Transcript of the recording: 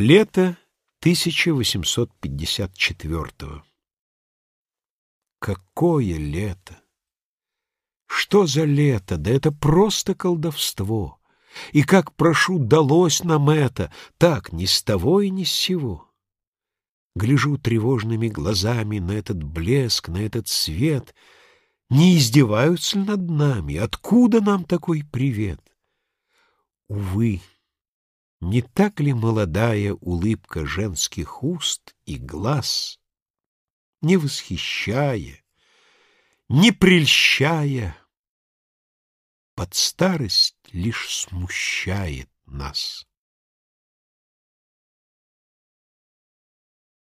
Лето 1854 Какое лето! Что за лето? Да это просто колдовство! И как, прошу, далось нам это, так, ни с того и ни с сего. Гляжу тревожными глазами на этот блеск, на этот свет. Не издеваются ли над нами? Откуда нам такой привет? Увы, не так ли молодая улыбка женских уст и глаз, не восхищая, не прельщая, под старость лишь смущает нас?